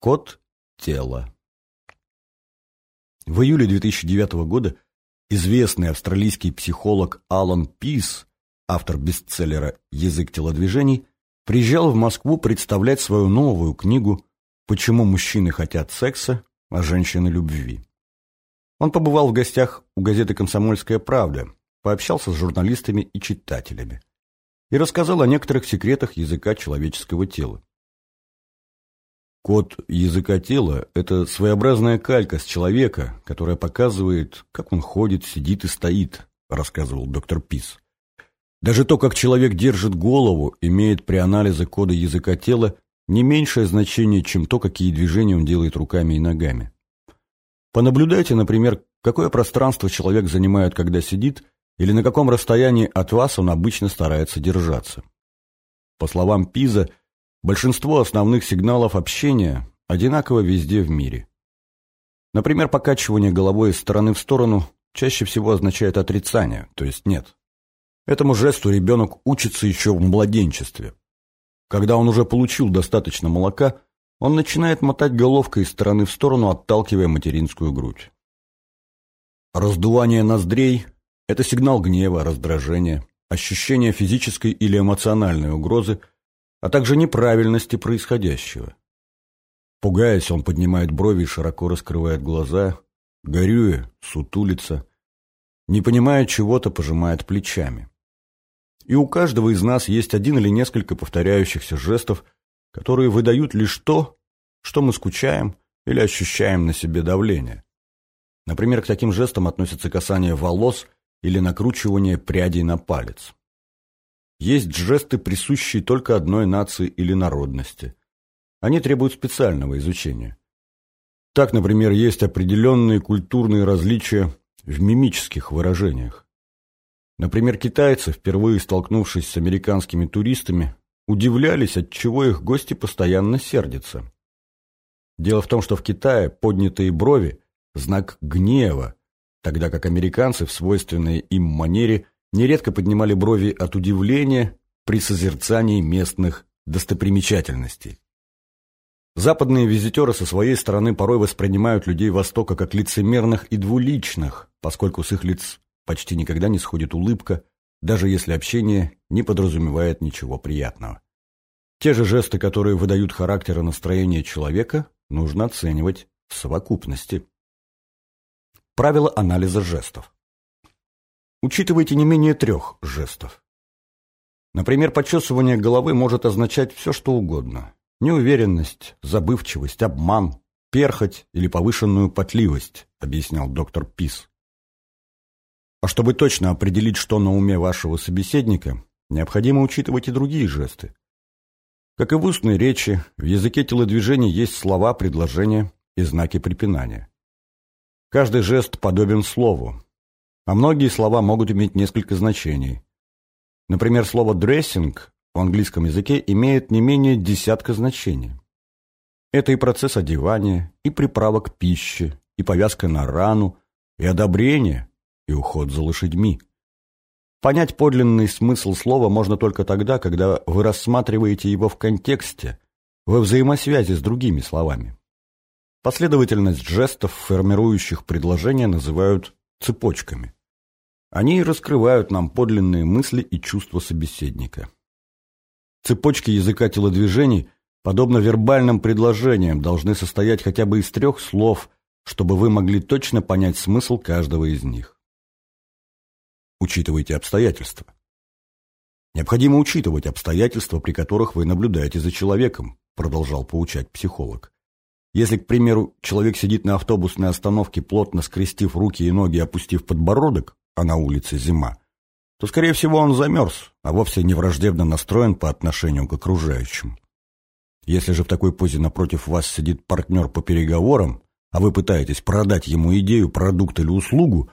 Код тела. В июле 2009 года известный австралийский психолог Алан Пис, автор бестселлера «Язык телодвижений», приезжал в Москву представлять свою новую книгу «Почему мужчины хотят секса, а женщины любви». Он побывал в гостях у газеты «Комсомольская правда», пообщался с журналистами и читателями и рассказал о некоторых секретах языка человеческого тела. Код языка тела – это своеобразная калька с человека, которая показывает, как он ходит, сидит и стоит, рассказывал доктор Пис. Даже то, как человек держит голову, имеет при анализе кода языка тела не меньшее значение, чем то, какие движения он делает руками и ногами. Понаблюдайте, например, какое пространство человек занимает, когда сидит, или на каком расстоянии от вас он обычно старается держаться. По словам Пиза, Большинство основных сигналов общения одинаково везде в мире. Например, покачивание головой из стороны в сторону чаще всего означает отрицание, то есть нет. Этому жесту ребенок учится еще в младенчестве. Когда он уже получил достаточно молока, он начинает мотать головкой из стороны в сторону, отталкивая материнскую грудь. Раздувание ноздрей – это сигнал гнева, раздражения, ощущение физической или эмоциональной угрозы – а также неправильности происходящего. Пугаясь, он поднимает брови и широко раскрывает глаза, горюя, сутулится, не понимая чего-то, пожимает плечами. И у каждого из нас есть один или несколько повторяющихся жестов, которые выдают лишь то, что мы скучаем или ощущаем на себе давление. Например, к таким жестам относятся касание волос или накручивание прядей на палец. Есть жесты, присущие только одной нации или народности. Они требуют специального изучения. Так, например, есть определенные культурные различия в мимических выражениях. Например, китайцы, впервые столкнувшись с американскими туристами, удивлялись, от чего их гости постоянно сердятся. Дело в том, что в Китае поднятые брови – знак гнева, тогда как американцы в свойственной им манере нередко поднимали брови от удивления при созерцании местных достопримечательностей. Западные визитеры со своей стороны порой воспринимают людей Востока как лицемерных и двуличных, поскольку с их лиц почти никогда не сходит улыбка, даже если общение не подразумевает ничего приятного. Те же жесты, которые выдают характер и настроение человека, нужно оценивать в совокупности. Правило анализа жестов. Учитывайте не менее трех жестов. Например, почесывание головы может означать все, что угодно. Неуверенность, забывчивость, обман, перхоть или повышенную потливость, объяснял доктор Пис. А чтобы точно определить, что на уме вашего собеседника, необходимо учитывать и другие жесты. Как и в устной речи, в языке телодвижений есть слова, предложения и знаки препинания. Каждый жест подобен слову, а многие слова могут иметь несколько значений. Например, слово «дрессинг» в английском языке имеет не менее десятка значений. Это и процесс одевания, и приправа к пище, и повязка на рану, и одобрение, и уход за лошадьми. Понять подлинный смысл слова можно только тогда, когда вы рассматриваете его в контексте, во взаимосвязи с другими словами. Последовательность жестов, формирующих предложения, называют цепочками. Они раскрывают нам подлинные мысли и чувства собеседника. Цепочки языка телодвижений, подобно вербальным предложениям, должны состоять хотя бы из трех слов, чтобы вы могли точно понять смысл каждого из них. Учитывайте обстоятельства. Необходимо учитывать обстоятельства, при которых вы наблюдаете за человеком, продолжал поучать психолог. Если, к примеру, человек сидит на автобусной остановке, плотно скрестив руки и ноги, опустив подбородок, а на улице зима, то, скорее всего, он замерз, а вовсе не враждебно настроен по отношению к окружающим. Если же в такой позе напротив вас сидит партнер по переговорам, а вы пытаетесь продать ему идею, продукт или услугу,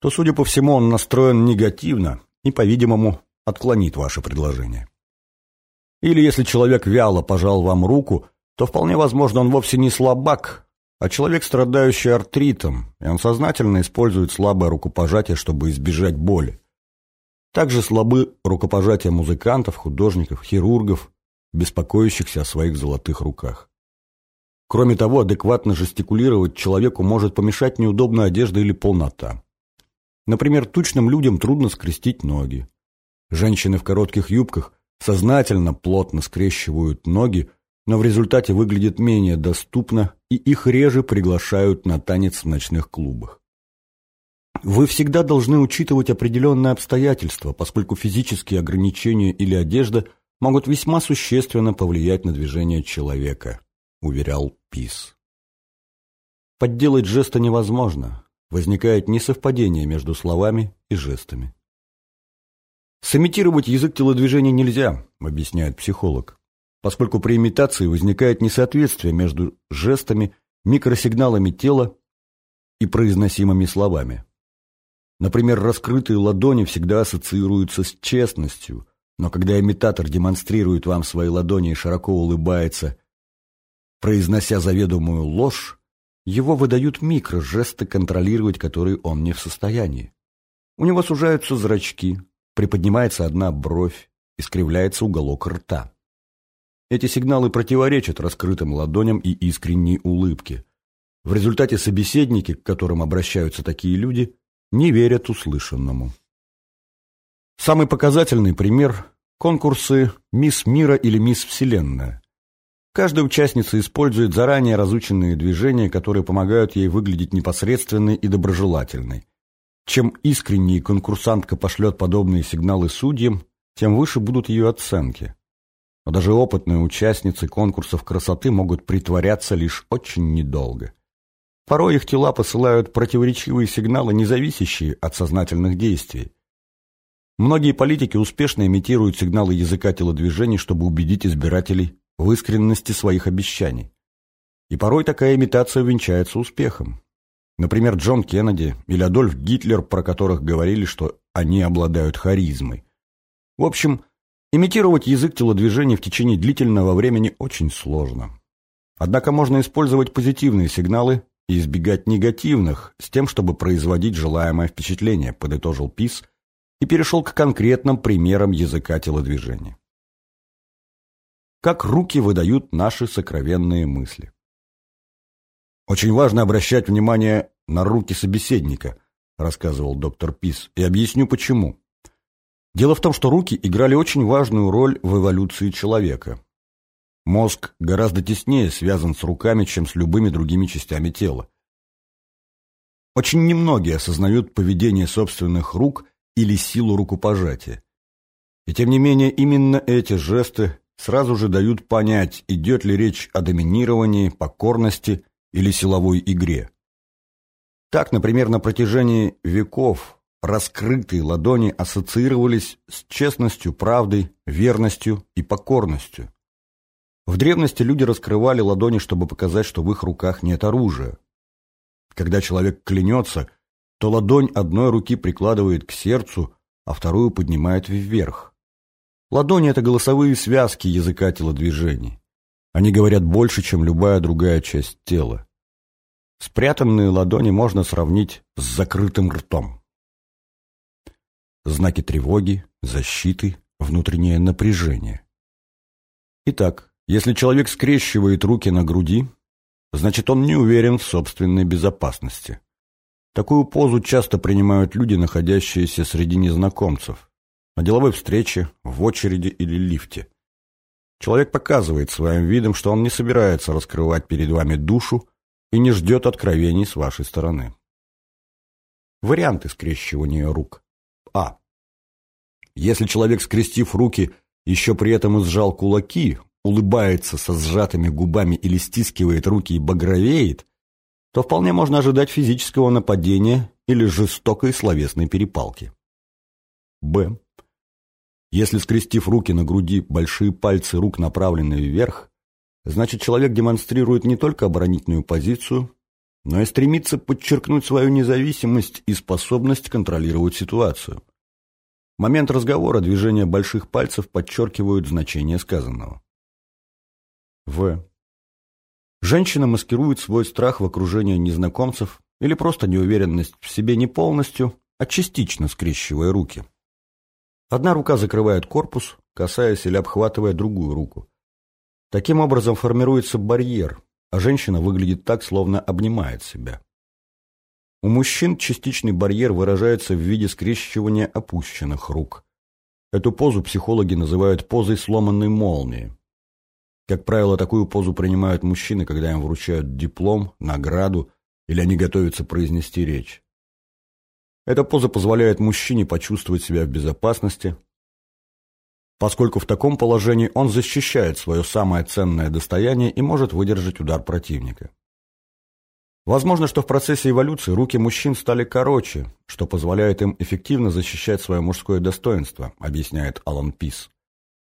то, судя по всему, он настроен негативно и, по-видимому, отклонит ваше предложение. Или если человек вяло пожал вам руку, то вполне возможно он вовсе не слабак, а человек, страдающий артритом, и он сознательно использует слабое рукопожатие, чтобы избежать боли. Также слабы рукопожатия музыкантов, художников, хирургов, беспокоящихся о своих золотых руках. Кроме того, адекватно жестикулировать человеку может помешать неудобная одежда или полнота. Например, тучным людям трудно скрестить ноги. Женщины в коротких юбках сознательно плотно скрещивают ноги, но в результате выглядят менее доступно и их реже приглашают на танец в ночных клубах. Вы всегда должны учитывать определенные обстоятельства, поскольку физические ограничения или одежда могут весьма существенно повлиять на движение человека, уверял Пис. Подделать жесты невозможно, возникает несовпадение между словами и жестами. Сымитировать язык телодвижения нельзя, объясняет психолог, поскольку при имитации возникает несоответствие между жестами, микросигналами тела и произносимыми словами. Например, раскрытые ладони всегда ассоциируются с честностью, но когда имитатор демонстрирует вам свои ладони и широко улыбается, произнося заведомую ложь, его выдают микрожесты, контролировать которые он не в состоянии. У него сужаются зрачки, приподнимается одна бровь, искривляется уголок рта. Эти сигналы противоречат раскрытым ладоням и искренней улыбке. В результате собеседники, к которым обращаются такие люди, не верят услышанному. Самый показательный пример – конкурсы «Мисс Мира» или «Мисс Вселенная». Каждая участница использует заранее разученные движения, которые помогают ей выглядеть непосредственной и доброжелательной. Чем искреннее конкурсантка пошлет подобные сигналы судьям, тем выше будут ее оценки. Но даже опытные участницы конкурсов красоты могут притворяться лишь очень недолго. Порой их тела посылают противоречивые сигналы, не зависящие от сознательных действий. Многие политики успешно имитируют сигналы языка телодвижений, чтобы убедить избирателей в искренности своих обещаний. И порой такая имитация венчается успехом. Например, Джон Кеннеди или Адольф Гитлер, про которых говорили, что они обладают харизмой. В общем, имитировать язык телодвижений в течение длительного времени очень сложно. Однако можно использовать позитивные сигналы и избегать негативных, с тем, чтобы производить желаемое впечатление, подытожил Пис и перешел к конкретным примерам языка телодвижения. Как руки выдают наши сокровенные мысли. Очень важно обращать внимание на руки собеседника, рассказывал доктор Пис, и объясню почему. Дело в том, что руки играли очень важную роль в эволюции человека. Мозг гораздо теснее связан с руками, чем с любыми другими частями тела. Очень немногие осознают поведение собственных рук или силу рукопожатия. И тем не менее именно эти жесты сразу же дают понять, идет ли речь о доминировании, покорности или силовой игре. Так, например, на протяжении веков раскрытые ладони ассоциировались с честностью, правдой, верностью и покорностью. В древности люди раскрывали ладони, чтобы показать, что в их руках нет оружия. Когда человек клянется, то ладонь одной руки прикладывает к сердцу, а вторую поднимает вверх. Ладони – это голосовые связки языка телодвижений. Они говорят больше, чем любая другая часть тела. Спрятанные ладони можно сравнить с закрытым ртом. Знаки тревоги, защиты, внутреннее напряжение. Итак, если человек скрещивает руки на груди, значит он не уверен в собственной безопасности. Такую позу часто принимают люди, находящиеся среди незнакомцев, на деловой встрече, в очереди или лифте. Человек показывает своим видом, что он не собирается раскрывать перед вами душу и не ждет откровений с вашей стороны. Варианты скрещивания рук. А. Если человек, скрестив руки, еще при этом и сжал кулаки, улыбается со сжатыми губами или стискивает руки и багровеет, то вполне можно ожидать физического нападения или жестокой словесной перепалки. Б. Если, скрестив руки на груди, большие пальцы рук направлены вверх, значит человек демонстрирует не только оборонительную позицию, но и стремится подчеркнуть свою независимость и способность контролировать ситуацию. В момент разговора движения больших пальцев подчеркивают значение сказанного. В. Женщина маскирует свой страх в окружении незнакомцев или просто неуверенность в себе не полностью, а частично скрещивая руки. Одна рука закрывает корпус, касаясь или обхватывая другую руку. Таким образом формируется барьер, а женщина выглядит так, словно обнимает себя. У мужчин частичный барьер выражается в виде скрещивания опущенных рук. Эту позу психологи называют позой сломанной молнии. Как правило, такую позу принимают мужчины, когда им вручают диплом, награду или они готовятся произнести речь. Эта поза позволяет мужчине почувствовать себя в безопасности, поскольку в таком положении он защищает свое самое ценное достояние и может выдержать удар противника. Возможно, что в процессе эволюции руки мужчин стали короче, что позволяет им эффективно защищать свое мужское достоинство, объясняет Алан Пис.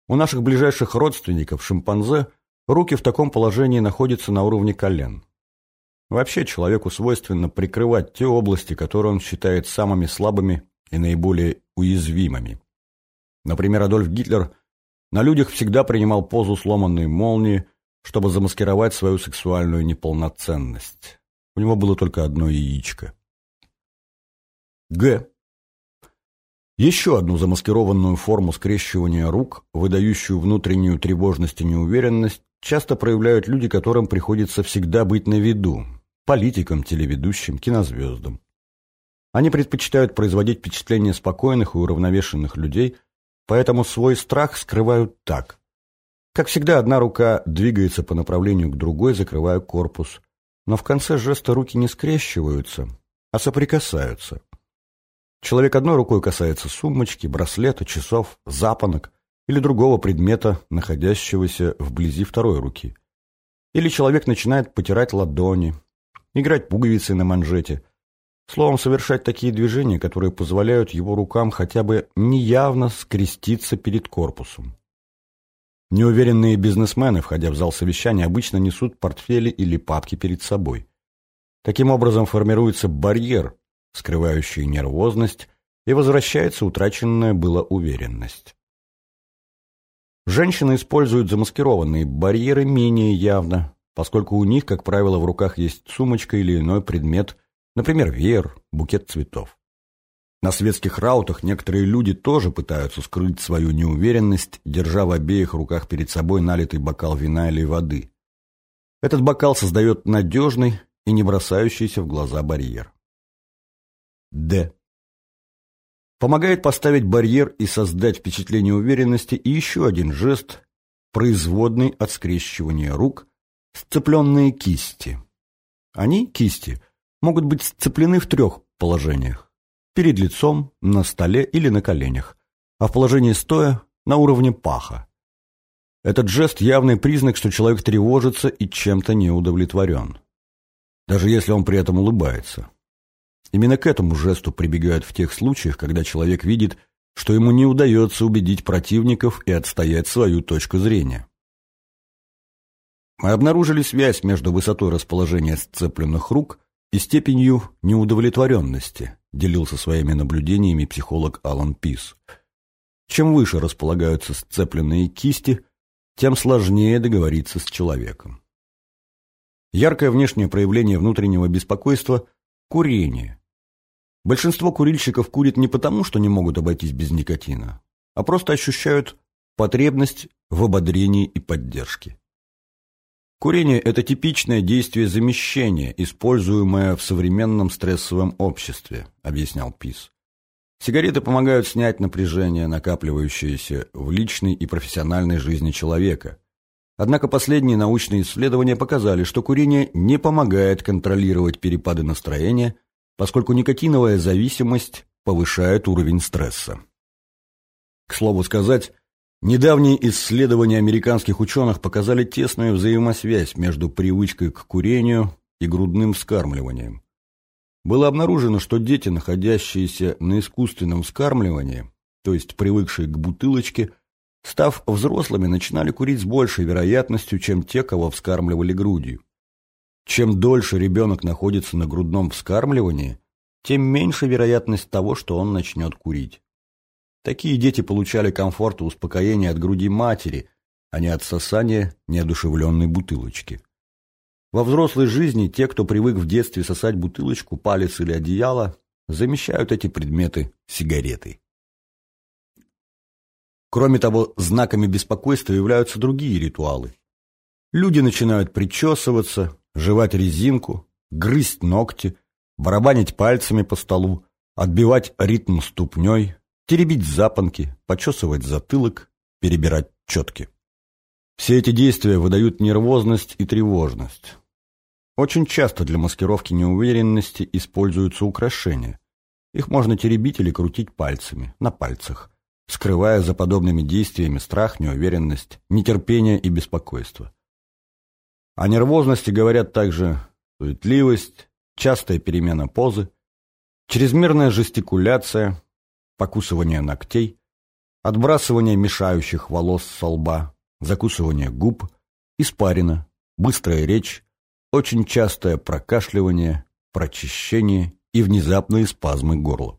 У наших ближайших родственников, шимпанзе, руки в таком положении находятся на уровне колен. Вообще человеку свойственно прикрывать те области, которые он считает самыми слабыми и наиболее уязвимыми. Например, Адольф Гитлер на людях всегда принимал позу сломанной молнии, чтобы замаскировать свою сексуальную неполноценность. У него было только одно яичко. Г. Еще одну замаскированную форму скрещивания рук, выдающую внутреннюю тревожность и неуверенность, часто проявляют люди, которым приходится всегда быть на виду – политикам, телеведущим, кинозвездам. Они предпочитают производить впечатление спокойных и уравновешенных людей, поэтому свой страх скрывают так. Как всегда, одна рука двигается по направлению к другой, закрывая корпус – но в конце жеста руки не скрещиваются, а соприкасаются. Человек одной рукой касается сумочки, браслета, часов, запонок или другого предмета, находящегося вблизи второй руки. Или человек начинает потирать ладони, играть пуговицы на манжете, словом, совершать такие движения, которые позволяют его рукам хотя бы неявно скреститься перед корпусом. Неуверенные бизнесмены, входя в зал совещания, обычно несут портфели или папки перед собой. Таким образом формируется барьер, скрывающий нервозность, и возвращается утраченная была уверенность. Женщины используют замаскированные барьеры менее явно, поскольку у них, как правило, в руках есть сумочка или иной предмет, например, веер, букет цветов. На светских раутах некоторые люди тоже пытаются скрыть свою неуверенность, держа в обеих руках перед собой налитый бокал вина или воды. Этот бокал создает надежный и не бросающийся в глаза барьер. Д. Помогает поставить барьер и создать впечатление уверенности и еще один жест, производный от скрещивания рук, сцепленные кисти. Они, кисти, могут быть сцеплены в трех положениях перед лицом, на столе или на коленях, а в положении стоя на уровне паха. Этот жест – явный признак, что человек тревожится и чем-то не удовлетворен. Даже если он при этом улыбается. Именно к этому жесту прибегают в тех случаях, когда человек видит, что ему не удается убедить противников и отстоять свою точку зрения. Мы обнаружили связь между высотой расположения сцепленных рук и степенью неудовлетворенности, делился своими наблюдениями психолог Алан Пис. Чем выше располагаются сцепленные кисти, тем сложнее договориться с человеком. Яркое внешнее проявление внутреннего беспокойства – курение. Большинство курильщиков курит не потому, что не могут обойтись без никотина, а просто ощущают потребность в ободрении и поддержке. Курение – это типичное действие замещения, используемое в современном стрессовом обществе, объяснял Пис. Сигареты помогают снять напряжение, накапливающееся в личной и профессиональной жизни человека. Однако последние научные исследования показали, что курение не помогает контролировать перепады настроения, поскольку никотиновая зависимость повышает уровень стресса. К слову сказать, Недавние исследования американских ученых показали тесную взаимосвязь между привычкой к курению и грудным вскармливанием. Было обнаружено, что дети, находящиеся на искусственном вскармливании, то есть привыкшие к бутылочке, став взрослыми, начинали курить с большей вероятностью, чем те, кого вскармливали грудью. Чем дольше ребенок находится на грудном вскармливании, тем меньше вероятность того, что он начнет курить. Такие дети получали комфорт и успокоение от груди матери, а не от сосания неодушевленной бутылочки. Во взрослой жизни те, кто привык в детстве сосать бутылочку, палец или одеяло, замещают эти предметы сигаретой. Кроме того, знаками беспокойства являются другие ритуалы. Люди начинают причесываться, жевать резинку, грызть ногти, барабанить пальцами по столу, отбивать ритм ступней, теребить запонки, почесывать затылок, перебирать четки. Все эти действия выдают нервозность и тревожность. Очень часто для маскировки неуверенности используются украшения. Их можно теребить или крутить пальцами, на пальцах, скрывая за подобными действиями страх, неуверенность, нетерпение и беспокойство. О нервозности говорят также суетливость, частая перемена позы, чрезмерная жестикуляция, покусывание ногтей, отбрасывание мешающих волос со лба, закусывание губ, испарина, быстрая речь, очень частое прокашливание, прочищение и внезапные спазмы горла.